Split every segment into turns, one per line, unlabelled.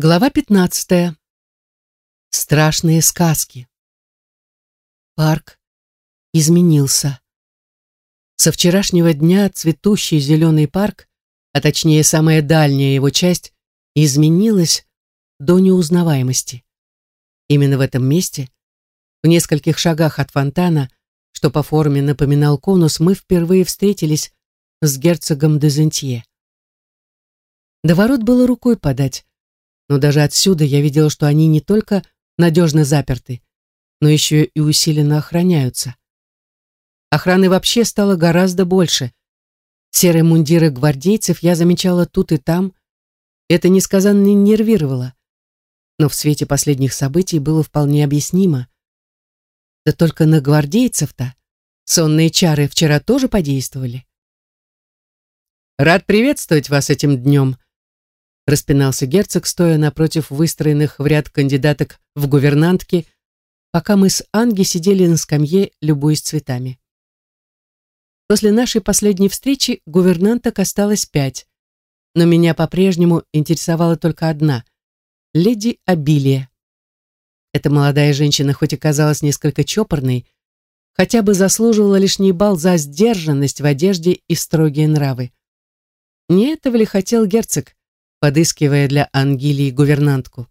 Глава 15. Страшные сказки. Парк изменился. Со вчерашнего дня цветущий зеленый парк, а точнее самая дальняя его часть, изменилась до неузнаваемости. Именно в этом месте, в нескольких шагах от фонтана, что по форме напоминал конус, мы впервые встретились с герцогом Дезентье. До ворот было рукой подать, но даже отсюда я видела, что они не только надежно заперты, но еще и усиленно охраняются. Охраны вообще стало гораздо больше. Серые мундиры гвардейцев я замечала тут и там. Это несказанно нервировало. Но в свете последних событий было вполне объяснимо. Да только на гвардейцев-то сонные чары вчера тоже подействовали. «Рад приветствовать вас этим днем», распинался герцог, стоя напротив выстроенных в ряд кандидаток в гувернантки, пока мы с Анги сидели на скамье, любуясь цветами. После нашей последней встречи гувернанток осталось пять, но меня по-прежнему интересовала только одна — леди Обилия. Эта молодая женщина хоть и казалась несколько чопорной, хотя бы заслуживала лишний бал за сдержанность в одежде и строгие нравы. Не этого ли хотел герцог? Подыскивая для Ангелии гувернантку.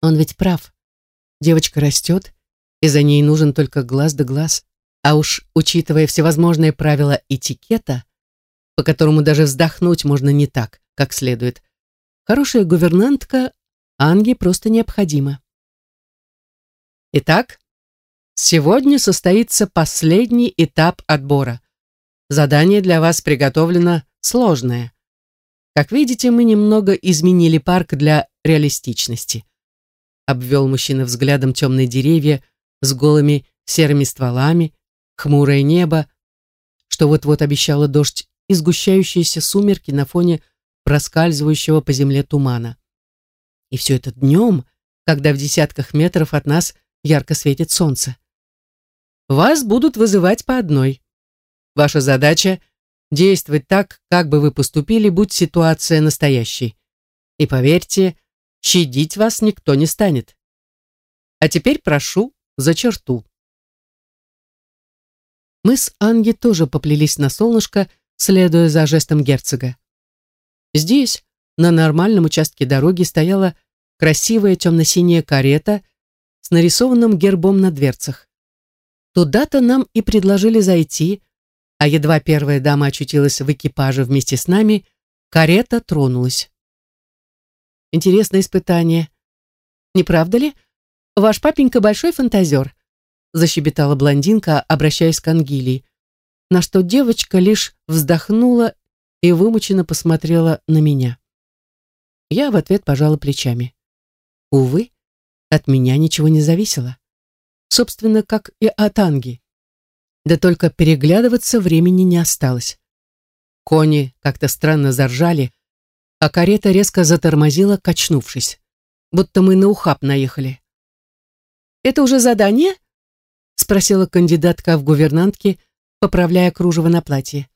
Он ведь прав. Девочка растет, и за ней нужен только глаз да глаз. А уж учитывая всевозможные правила этикета, по которому даже вздохнуть можно не так, как следует, хорошая гувернантка Анге просто необходима. Итак, сегодня состоится последний этап отбора. Задание для вас приготовлено сложное. Как видите, мы немного изменили парк для реалистичности. Обвел мужчина взглядом темные деревья с голыми серыми стволами, хмурое небо, что вот-вот обещало дождь и сгущающиеся сумерки на фоне проскальзывающего по земле тумана. И все это днем, когда в десятках метров от нас ярко светит солнце. Вас будут вызывать по одной. Ваша задача действовать так, как бы вы поступили, будь ситуация настоящей. И поверьте, щадить вас никто не станет. А теперь прошу за черту. Мы с Анги тоже поплелись на солнышко, следуя за жестом герцога. Здесь, на нормальном участке дороги, стояла красивая темно-синяя карета с нарисованным гербом на дверцах. Туда-то нам и предложили зайти, а едва первая дама очутилась в экипаже вместе с нами, карета тронулась. Интересное испытание. Не правда ли? Ваш папенька большой фантазер, защебетала блондинка, обращаясь к Ангелии, на что девочка лишь вздохнула и вымученно посмотрела на меня. Я в ответ пожала плечами. Увы, от меня ничего не зависело. Собственно, как и от Анги. Да только переглядываться времени не осталось. Кони как-то странно заржали, а карета резко затормозила, качнувшись, будто мы на ухаб наехали. «Это уже задание?» — спросила кандидатка в гувернантки, поправляя кружево на платье.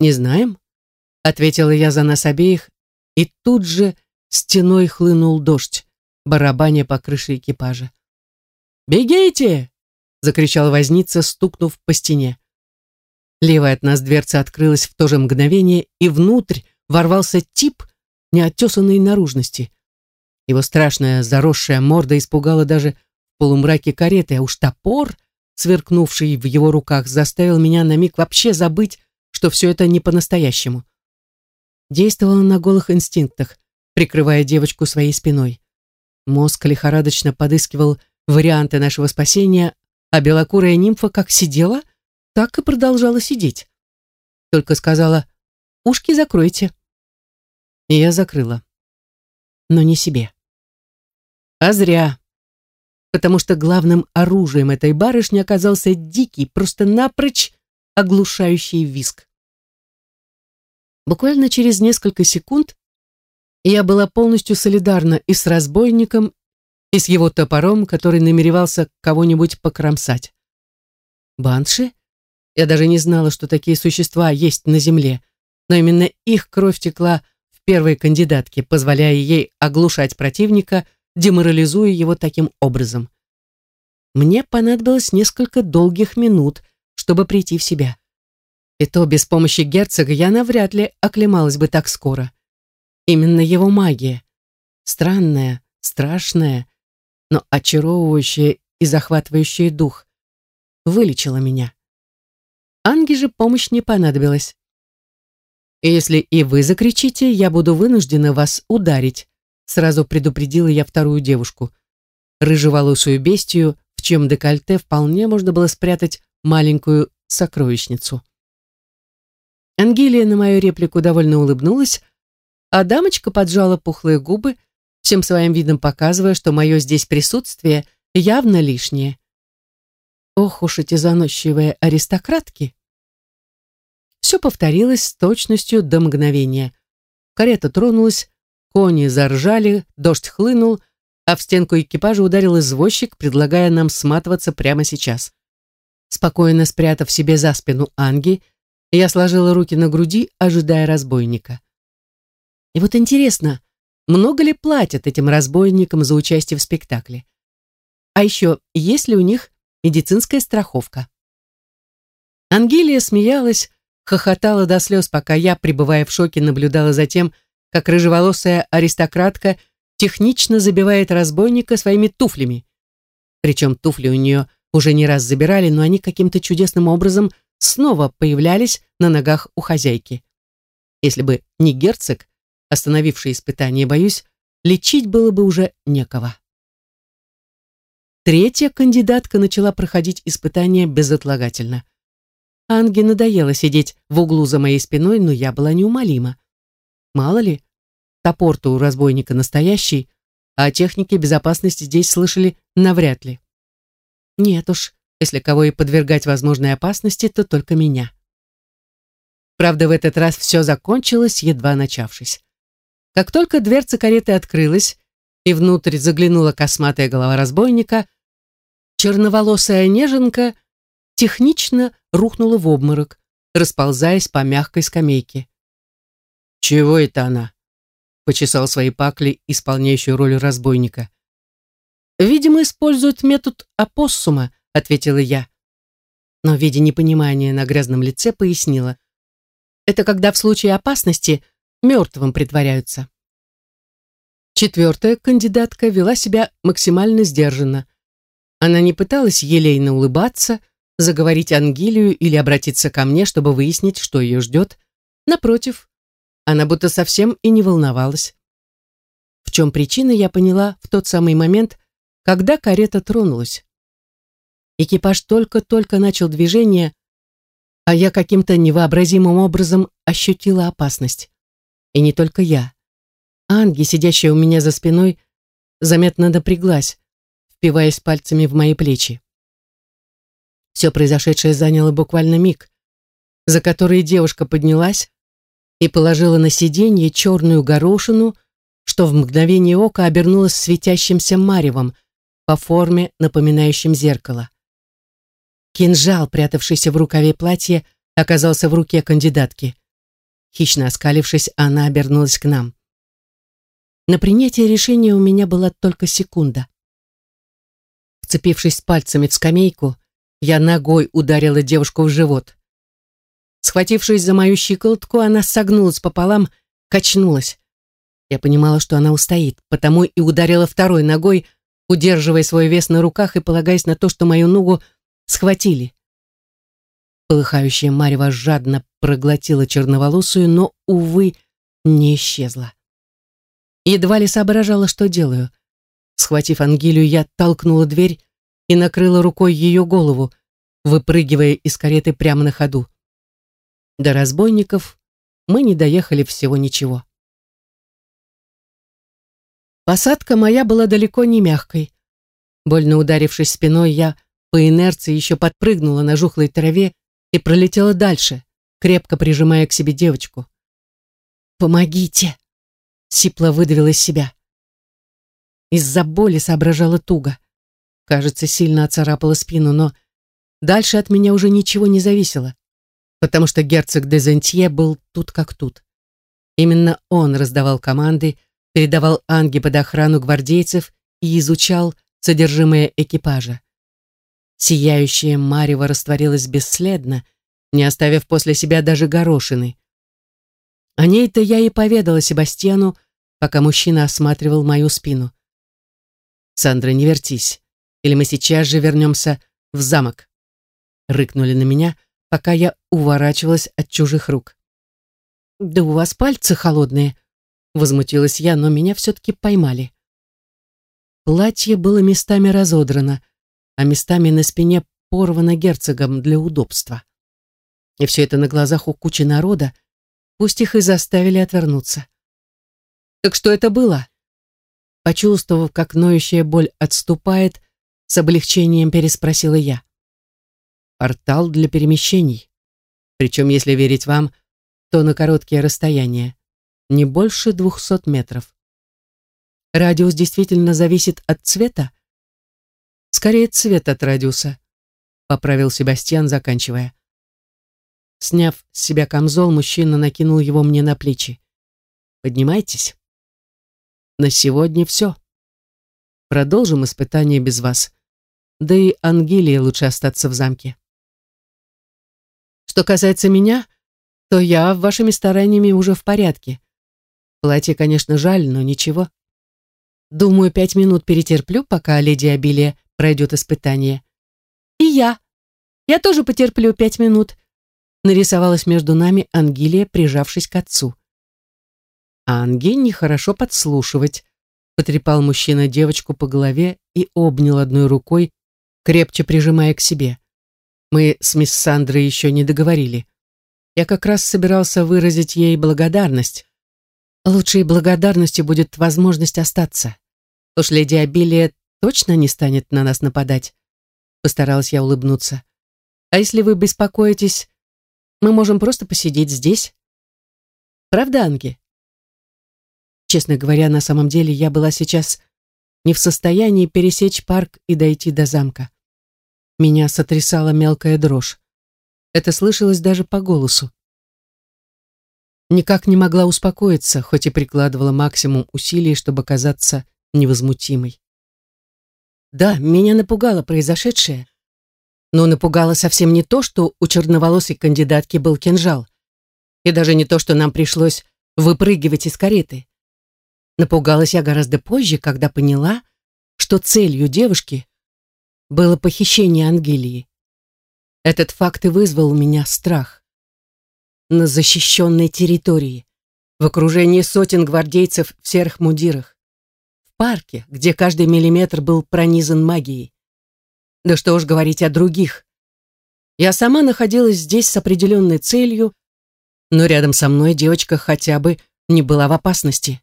«Не знаем», — ответила я за нас обеих, и тут же стеной хлынул дождь, барабаня по крыше экипажа. «Бегите!» Закричал возница, стукнув по стене. Левая от нас дверца открылась в то же мгновение, и внутрь ворвался тип неотесанной наружности. Его страшная заросшая морда испугала даже в полумраке кареты, а уж топор, сверкнувший в его руках, заставил меня на миг вообще забыть, что все это не по-настоящему. Действовала на голых инстинктах, прикрывая девочку своей спиной. Мозг лихорадочно подыскивал варианты нашего спасения, а белокурая нимфа как сидела, так и продолжала сидеть. Только сказала «Ушки закройте». И я закрыла. Но не себе. А зря. Потому что главным оружием этой барышни оказался дикий, просто напрочь оглушающий виск. Буквально через несколько секунд я была полностью солидарна и с разбойником, и с его топором, который намеревался кого-нибудь покромсать. Банши? Я даже не знала, что такие существа есть на земле, но именно их кровь текла в первой кандидатке, позволяя ей оглушать противника, деморализуя его таким образом. Мне понадобилось несколько долгих минут, чтобы прийти в себя. И то без помощи герцога я навряд ли оклемалась бы так скоро. Именно его магия, странная, страшная, но очаровывающая и захватывающая дух, вылечила меня. Анге же помощь не понадобилась. Если и вы закричите, я буду вынуждена вас ударить, сразу предупредила я вторую девушку. Рыжеволосую бестию, в чем декольте вполне можно было спрятать маленькую сокровищницу. Ангелия на мою реплику довольно улыбнулась, а дамочка поджала пухлые губы, всем своим видом показывая, что мое здесь присутствие явно лишнее. Ох уж эти заносчивые аристократки! Все повторилось с точностью до мгновения. Карета тронулась, кони заржали, дождь хлынул, а в стенку экипажа ударил извозчик, предлагая нам сматываться прямо сейчас. Спокойно спрятав себе за спину Анги, я сложила руки на груди, ожидая разбойника. И вот интересно, много ли платят этим разбойникам за участие в спектакле? А еще, есть ли у них медицинская страховка? Ангелия смеялась, хохотала до слез, пока я, пребывая в шоке, наблюдала за тем, как рыжеволосая аристократка технично забивает разбойника своими туфлями. Причем туфли у нее уже не раз забирали, но они каким-то чудесным образом снова появлялись на ногах у хозяйки. Если бы не герцог, остановивший испытание, боюсь, лечить было бы уже некого. Третья кандидатка начала проходить испытание безотлагательно. Анге надоело сидеть в углу за моей спиной, но я была неумолима. Мало ли, топор-то у разбойника настоящий, а о технике безопасности здесь слышали навряд ли. Нет уж, если кого и подвергать возможной опасности, то только меня. Правда, в этот раз все закончилось, едва начавшись. Как только дверца кареты открылась, и внутрь заглянула косматая голова разбойника, черноволосая неженка технично рухнула в обморок, расползаясь по мягкой скамейке. «Чего это она?» — почесал свои пакли, исполняющую роль разбойника. «Видимо, используют метод опоссума», — ответила я. Но, видя непонимание на грязном лице, пояснила. «Это когда в случае опасности мертвым притворяются». Четвертая кандидатка вела себя максимально сдержанно. Она не пыталась елейно улыбаться, заговорить Ангелию или обратиться ко мне, чтобы выяснить, что ее ждет. Напротив, она будто совсем и не волновалась. В чем причина, я поняла в тот самый момент, когда карета тронулась. Экипаж только-только начал движение, а я каким-то невообразимым образом ощутила опасность. И не только я. Анги, сидящая у меня за спиной, заметно напряглась, впиваясь пальцами в мои плечи. Все произошедшее заняло буквально миг, за который девушка поднялась и положила на сиденье черную горошину, что в мгновение ока обернулась светящимся маревом, по форме напоминающим зеркало. Кинжал, прятавшийся в рукаве платья, оказался в руке кандидатки. Хищно оскалившись, она обернулась к нам. На принятие решения у меня была только секунда. Вцепившись пальцами в скамейку, я ногой ударила девушку в живот. Схватившись за мою щиколотку, она согнулась пополам, качнулась. Я понимала, что она устоит, потому и ударила второй ногой, удерживая свой вес на руках и полагаясь на то, что мою ногу схватили. Полыхающая марево жадно проглотила черноволосую, но, увы, не исчезла. Едва ли соображала, что делаю. Схватив Ангелию, я толкнула дверь и накрыла рукой ее голову, выпрыгивая из кареты прямо на ходу. До разбойников мы не доехали всего ничего. Посадка моя была далеко не мягкой. Больно ударившись спиной, я по инерции еще подпрыгнула на жухлой траве и пролетела дальше, крепко прижимая к себе девочку. «Помогите!» — сипло выдавила из себя. Из-за боли соображала туго. Кажется, сильно оцарапала спину, но дальше от меня уже ничего не зависело, потому что герцог де Зентье был тут как тут. Именно он раздавал команды, передавал Анге под охрану гвардейцев и изучал содержимое экипажа. Сияющее марево растворилось бесследно, не оставив после себя даже горошины. О ней-то я и поведала Себастьяну, пока мужчина осматривал мою спину. «Сандра, не вертись, или мы сейчас же вернемся в замок», рыкнули на меня, пока я уворачивалась от чужих рук. «Да у вас пальцы холодные», возмутилась я, но меня все-таки поймали. Платье было местами разодрано, а местами на спине порвано герцогом для удобства. И все это на глазах у кучи народа, пусть их и заставили отвернуться. «Так что это было?» Почувствовав, как ноющая боль отступает, с облегчением переспросила я. «Портал для перемещений. Причем, если верить вам, то на короткие расстояния, не больше двухсот метров. Радиус действительно зависит от цвета? Скорее, цвет от радиуса, поправил Себастьян, заканчивая. Сняв с себя камзол, мужчина накинул его мне на плечи. Поднимайтесь. На сегодня все. Продолжим испытание без вас. Да и Ангелии лучше остаться в замке. Что касается меня, то я вашими стараниями уже в порядке. Платье, конечно, жаль, но ничего. Думаю, пять минут перетерплю, пока леди Обилия пройдет испытание. И я. Я тоже потерплю пять минут. Нарисовалась между нами Ангелия, прижавшись к отцу. А Анге нехорошо подслушивать. Потрепал мужчина девочку по голове и обнял одной рукой, крепче прижимая к себе. Мы с мисс Сандрой еще не договорили. Я как раз собирался выразить ей благодарность. Лучшей благодарностью будет возможность остаться. Уж леди Обилия точно не станет на нас нападать. Постаралась я улыбнуться. А если вы беспокоитесь, мы можем просто посидеть здесь. Правда, Анги? Честно говоря, на самом деле я была сейчас не в состоянии пересечь парк и дойти до замка. Меня сотрясала мелкая дрожь. Это слышалось даже по голосу. Никак не могла успокоиться, хоть и прикладывала максимум усилий, чтобы казаться невозмутимой. Да, меня напугало произошедшее, но напугало совсем не то, что у черноволосой кандидатки был кинжал, и даже не то, что нам пришлось выпрыгивать из кареты. Напугалась я гораздо позже, когда поняла, что целью девушки было похищение Ангелии. Этот факт и вызвал у меня страх. На защищенной территории, в окружении сотен гвардейцев в серых мундирах парке, где каждый миллиметр был пронизан магией. Да что уж говорить о других. Я сама находилась здесь с определенной целью, но рядом со мной девочка хотя бы не была в опасности.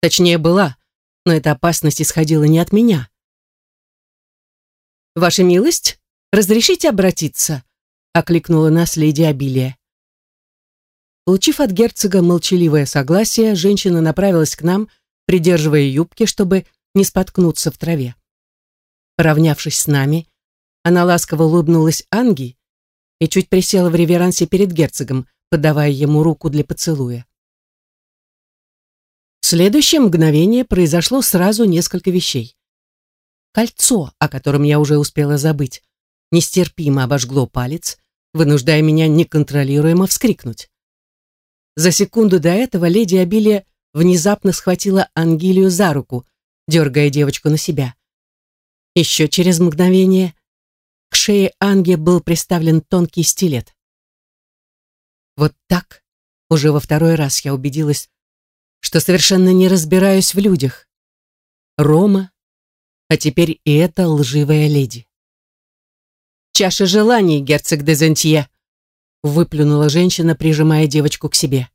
Точнее, была, но эта опасность исходила не от меня. «Ваша милость, разрешите обратиться?» — окликнула нас леди Обилия. Получив от герцога молчаливое согласие, женщина направилась к нам — придерживая юбки, чтобы не споткнуться в траве. Поравнявшись с нами, она ласково улыбнулась Анги и чуть присела в реверансе перед герцогом, подавая ему руку для поцелуя. В следующее мгновение произошло сразу несколько вещей. Кольцо, о котором я уже успела забыть, нестерпимо обожгло палец, вынуждая меня неконтролируемо вскрикнуть. За секунду до этого леди Обилия внезапно схватила Ангелию за руку, дергая девочку на себя. Еще через мгновение к шее Анги был приставлен тонкий стилет. Вот так, уже во второй раз я убедилась, что совершенно не разбираюсь в людях. Рома, а теперь и эта лживая леди. «Чаша желаний, герцог де Зентье!» выплюнула женщина, прижимая девочку к себе.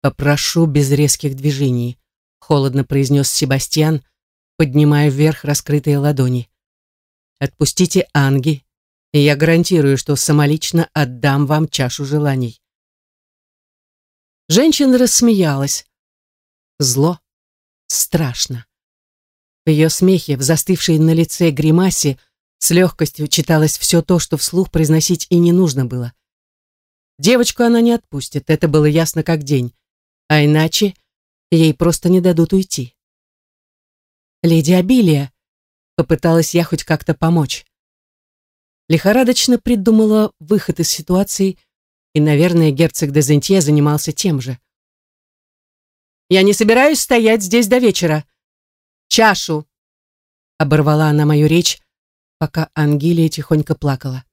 «Попрошу без резких движений», — холодно произнес Себастьян, поднимая вверх раскрытые ладони. «Отпустите Анги, и я гарантирую, что самолично отдам вам чашу желаний». Женщина рассмеялась. Зло. Страшно. В ее смехе, в застывшей на лице гримасе, с легкостью читалось все то, что вслух произносить и не нужно было. Девочку она не отпустит, это было ясно как день. А иначе ей просто не дадут уйти. «Леди Абилия», — попыталась я хоть как-то помочь. Лихорадочно придумала выход из ситуации, и, наверное, герцог де занимался тем же. «Я не собираюсь стоять здесь до вечера. Чашу!» Оборвала она мою речь, пока Ангелия тихонько плакала.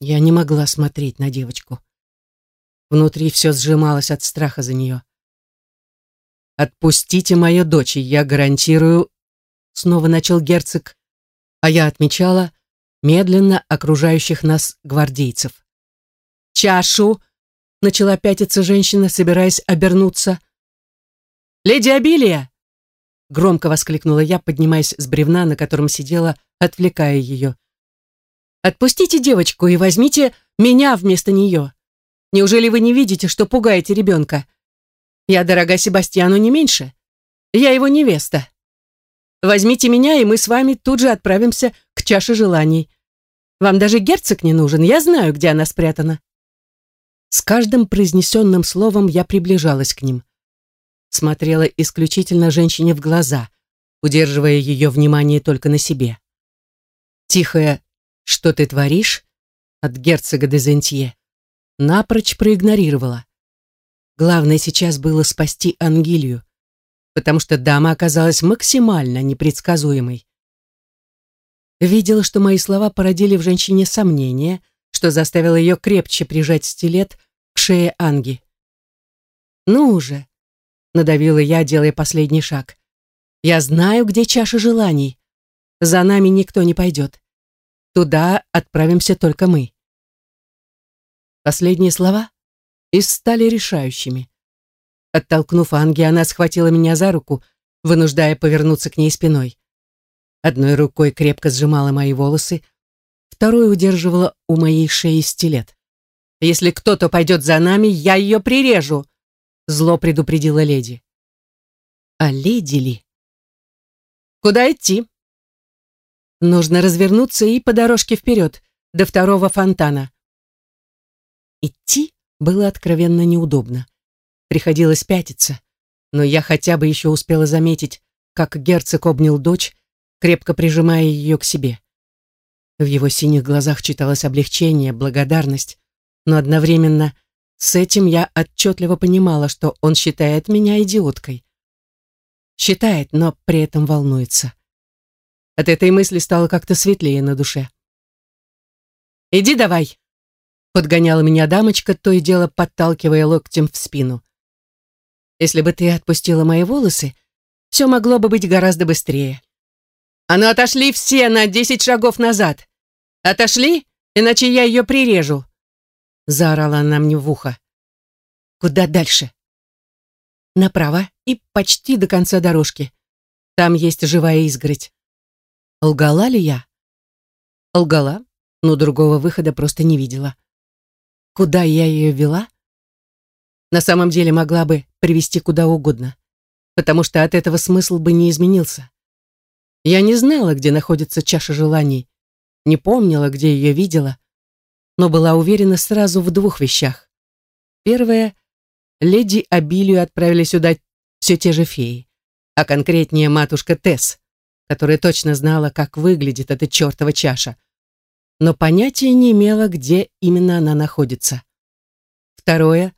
Я не могла смотреть на девочку. Внутри все сжималось от страха за нее. «Отпустите мою дочь, я гарантирую...» Снова начал герцог, а я отмечала медленно окружающих нас гвардейцев. «Чашу!» — начала пятиться женщина, собираясь обернуться. «Леди Абилия!» — громко воскликнула я, поднимаясь с бревна, на котором сидела, отвлекая ее. «Отпустите девочку и возьмите меня вместо нее. Неужели вы не видите, что пугаете ребенка? Я дорога Себастьяну не меньше. Я его невеста. Возьмите меня, и мы с вами тут же отправимся к чаше желаний. Вам даже герцог не нужен, я знаю, где она спрятана». С каждым произнесенным словом я приближалась к ним. Смотрела исключительно женщине в глаза, удерживая ее внимание только на себе. Тихое «Что ты творишь?» от герцога де Зентье напрочь проигнорировала. Главное сейчас было спасти Ангелию, потому что дама оказалась максимально непредсказуемой. Видела, что мои слова породили в женщине сомнения, что заставило ее крепче прижать стилет к шее Анги. «Ну уже!» — надавила я, делая последний шаг. «Я знаю, где чаша желаний. За нами никто не пойдет. Туда отправимся только мы. Последние слова и стали решающими. Оттолкнув Анги, она схватила меня за руку, вынуждая повернуться к ней спиной. Одной рукой крепко сжимала мои волосы, второй удерживала у моей шеи стилет. «Если кто-то пойдет за нами, я ее прирежу!» Зло предупредила леди. А леди ли? «Куда идти?» Нужно развернуться и по дорожке вперед, до второго фонтана. Идти было откровенно неудобно. Приходилось пятиться, но я хотя бы еще успела заметить, как герцог обнял дочь, крепко прижимая ее к себе. В его синих глазах читалось облегчение, благодарность, но одновременно с этим я отчетливо понимала, что он считает меня идиоткой. Считает, но при этом волнуется. От этой мысли стало как-то светлее на душе. «Иди давай!» — подгоняла меня дамочка, то и дело подталкивая локтем в спину. «Если бы ты отпустила мои волосы, все могло бы быть гораздо быстрее. А ну отошли все на десять шагов назад! Отошли, иначе я ее прирежу!» Заорала она мне в ухо. «Куда дальше?» «Направо и почти до конца дорожки. Там есть живая изгородь. Лгала ли я? Лгала, но другого выхода просто не видела. Куда я ее вела? На самом деле могла бы привести куда угодно, потому что от этого смысл бы не изменился. Я не знала, где находится чаша желаний, не помнила, где ее видела, но была уверена сразу в двух вещах. Первое — леди Абилию отправили сюда все те же феи, а конкретнее матушка Тесс, которая точно знала, как выглядит эта чертова чаша, но понятия не имела, где именно она находится. Второе.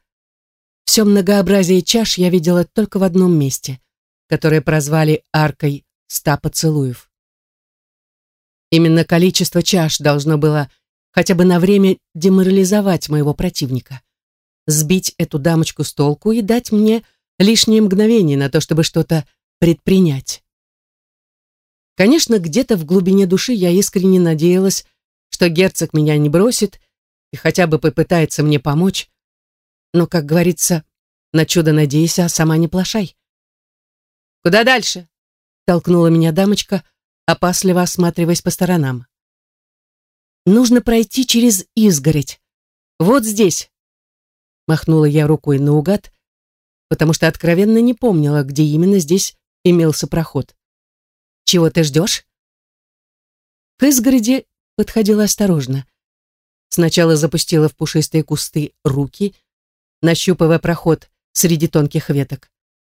Все многообразие чаш я видела только в одном месте, которое прозвали аркой ста поцелуев. Именно количество чаш должно было хотя бы на время деморализовать моего противника, сбить эту дамочку с толку и дать мне лишние мгновения на то, чтобы что-то предпринять. Конечно, где-то в глубине души я искренне надеялась, что герцог меня не бросит и хотя бы попытается мне помочь. Но, как говорится, на чудо надейся, а сама не плашай. «Куда дальше?» — толкнула меня дамочка, опасливо осматриваясь по сторонам. «Нужно пройти через изгородь. Вот здесь!» Махнула я рукой наугад, потому что откровенно не помнила, где именно здесь имелся проход. Чего ты ждешь?» К изгороди подходила осторожно. Сначала запустила в пушистые кусты руки, нащупывая проход среди тонких веток,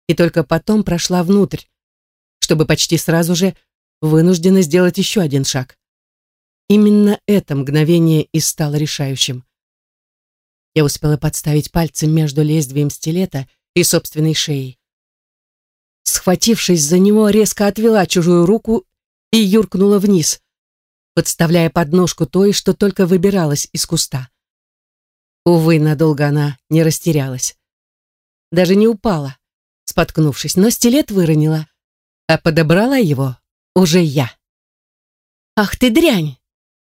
и только потом прошла внутрь, чтобы почти сразу же вынуждена сделать еще один шаг. Именно это мгновение и стало решающим. Я успела подставить пальцы между лезвием стилета и собственной шеей. Схватившись за него, резко отвела чужую руку и юркнула вниз, подставляя подножку той, что только выбиралась из куста. Увы, надолго она не растерялась. Даже не упала, споткнувшись, но стилет выронила, а подобрала его уже я. «Ах ты дрянь!»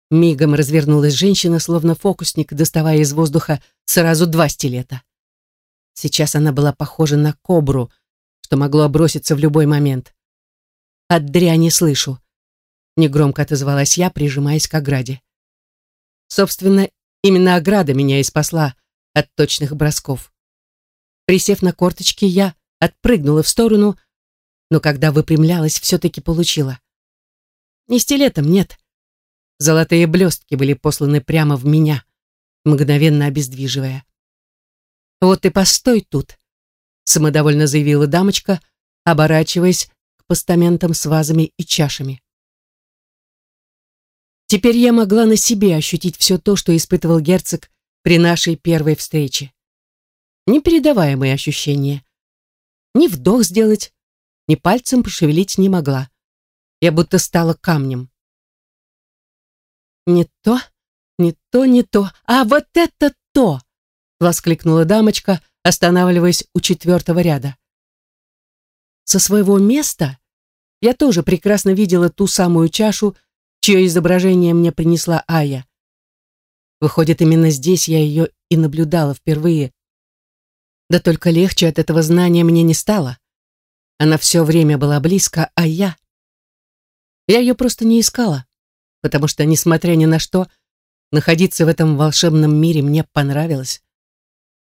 Мигом развернулась женщина, словно фокусник, доставая из воздуха сразу два стилета. Сейчас она была похожа на кобру, что могло броситься в любой момент. «От дряни слышу», негромко отозвалась я, прижимаясь к ограде. Собственно, именно ограда меня и спасла от точных бросков. Присев на корточки, я отпрыгнула в сторону, но когда выпрямлялась, все-таки получила. Не стилетом, нет. Золотые блестки были посланы прямо в меня, мгновенно обездвиживая. «Вот и постой тут», — самодовольно заявила дамочка, оборачиваясь к постаментам с вазами и чашами. Теперь я могла на себе ощутить все то, что испытывал герцог при нашей первой встрече. Непередаваемые ощущения. Ни вдох сделать, ни пальцем пошевелить не могла. Я будто стала камнем. «Не то, не то, не то, а вот это то!» воскликнула дамочка, останавливаясь у четвертого ряда. Со своего места я тоже прекрасно видела ту самую чашу, чье изображение мне принесла Ая. Выходит, именно здесь я ее и наблюдала впервые. Да только легче от этого знания мне не стало. Она все время была близко, а я... Я ее просто не искала, потому что, несмотря ни на что, находиться в этом волшебном мире мне понравилось.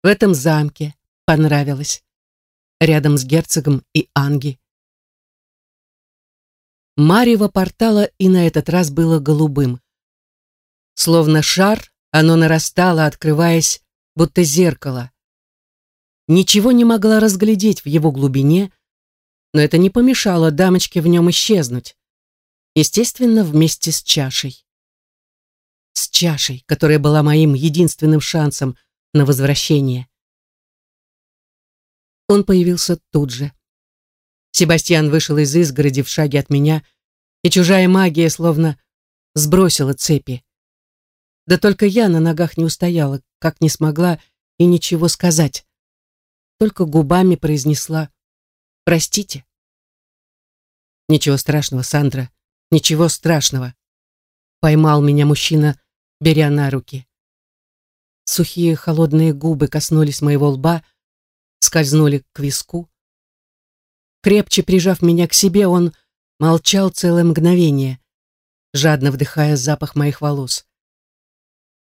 В этом замке понравилось. Рядом с герцогом и Анги. Марево портала и на этот раз было голубым. Словно шар, оно нарастало, открываясь, будто зеркало. Ничего не могла разглядеть в его глубине, но это не помешало дамочке в нем исчезнуть. Естественно, вместе с чашей. С чашей, которая была моим единственным шансом на возвращение. Он появился тут же. Себастьян вышел из изгороди в шаге от меня, и чужая магия словно сбросила цепи. Да только я на ногах не устояла, как не смогла и ничего сказать. Только губами произнесла «Простите». «Ничего страшного, Сандра, ничего страшного», поймал меня мужчина, беря на руки. Сухие холодные губы коснулись моего лба, скользнули к виску. Крепче прижав меня к себе, он молчал целое мгновение, жадно вдыхая запах моих волос.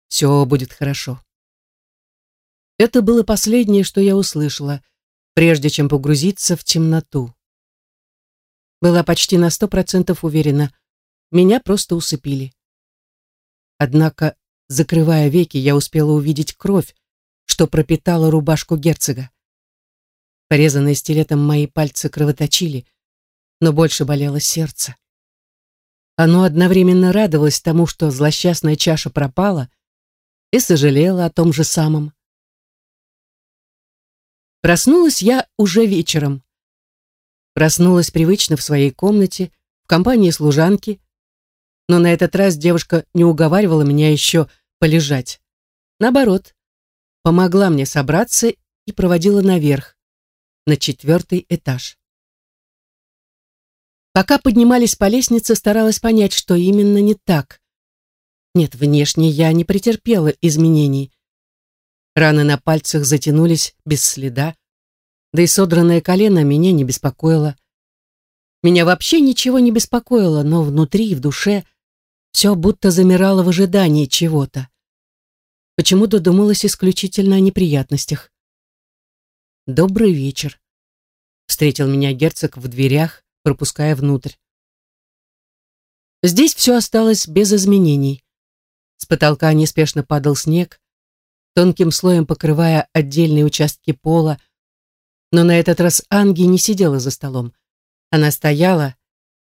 «Все будет хорошо». Это было последнее, что я услышала, прежде чем погрузиться в темноту. Была почти на сто процентов уверена, меня просто усыпили. Однако, закрывая веки, я успела увидеть кровь, что пропитала рубашку герцога. Порезанные стилетом мои пальцы кровоточили, но больше болело сердце. Оно одновременно радовалось тому, что злосчастная чаша пропала, и сожалело о том же самом. Проснулась я уже вечером. Проснулась привычно в своей комнате, в компании служанки, но на этот раз девушка не уговаривала меня еще полежать. Наоборот, помогла мне собраться и проводила наверх, на четвертый этаж. Пока поднимались по лестнице, старалась понять, что именно не так. Нет, внешне я не претерпела изменений. Раны на пальцах затянулись без следа, да и содранное колено меня не беспокоило. Меня вообще ничего не беспокоило, но внутри, в душе, все будто замирало в ожидании чего-то. Почему-то думалось исключительно о неприятностях. «Добрый вечер», — встретил меня герцог в дверях, пропуская внутрь. Здесь все осталось без изменений. С потолка неспешно падал снег, тонким слоем покрывая отдельные участки пола, но на этот раз Анги не сидела за столом. Она стояла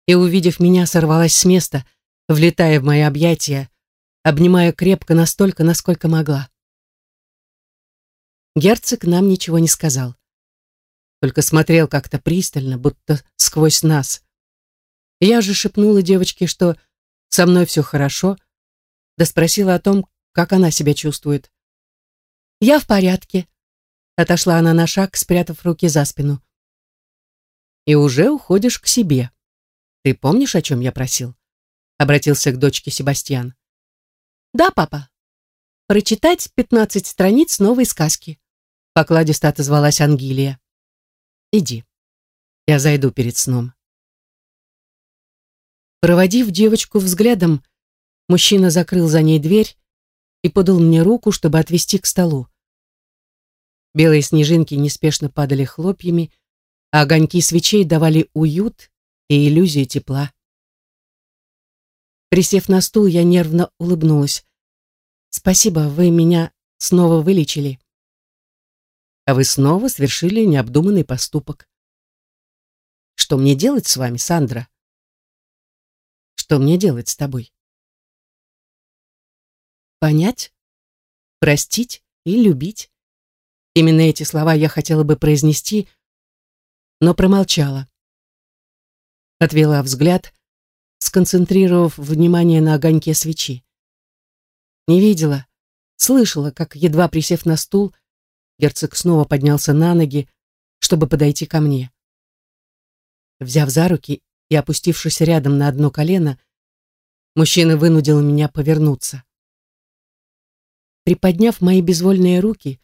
и, увидев меня, сорвалась с места, влетая в мои объятия, обнимая крепко настолько, насколько могла. Герцог нам ничего не сказал. Только смотрел как-то пристально, будто сквозь нас. Я же шепнула девочке, что со мной все хорошо, да спросила о том, как она себя чувствует. «Я в порядке», — отошла она на шаг, спрятав руки за спину. «И уже уходишь к себе. Ты помнишь, о чем я просил?» — обратился к дочке Себастьян. «Да, папа. Прочитать пятнадцать страниц новой сказки», — покладисто отозвалась Ангелия. «Иди. Я зайду перед сном». Проводив девочку взглядом, мужчина закрыл за ней дверь и подал мне руку, чтобы отвести к столу. Белые снежинки неспешно падали хлопьями, а огоньки свечей давали уют и иллюзию тепла. Присев на стул, я нервно улыбнулась. «Спасибо, вы меня снова вылечили». «А вы снова совершили необдуманный поступок». «Что мне делать с вами, Сандра?» «Что мне делать с тобой?» «Понять, простить и любить». Именно эти слова я хотела бы произнести, но промолчала. Отвела взгляд, сконцентрировав внимание на огоньке свечи. Не видела, слышала, как, едва присев на стул, герцог снова поднялся на ноги, чтобы подойти ко мне. Взяв за руки и опустившись рядом на одно колено, мужчина вынудил меня повернуться. Приподняв мои безвольные руки,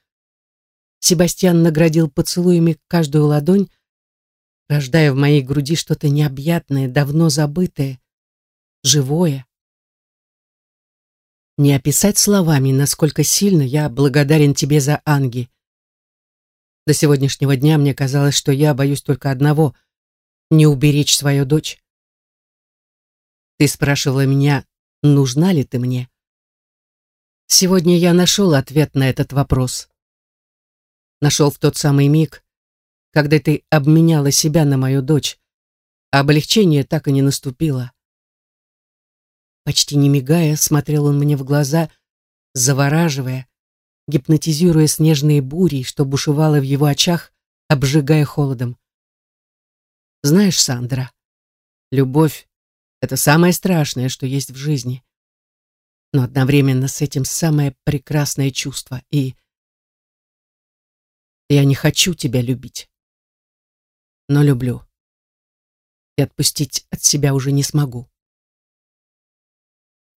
Себастьян наградил поцелуями каждую ладонь, рождая в моей груди что-то необъятное, давно забытое, живое. Не описать словами, насколько сильно я благодарен тебе за Анги. До сегодняшнего дня мне казалось, что я боюсь только одного — не уберечь свою дочь. Ты спрашивала меня, нужна ли ты мне? Сегодня я нашел ответ на этот вопрос. Нашел в тот самый миг, когда ты обменяла себя на мою дочь, а облегчение так и не наступило. Почти не мигая, смотрел он мне в глаза, завораживая, гипнотизируя снежные бури, что бушевало в его очах, обжигая холодом. Знаешь, Сандра, любовь — это самое страшное, что есть в жизни. Но одновременно с этим самое прекрасное чувство. И я не хочу тебя любить, но люблю. И отпустить от себя уже не смогу.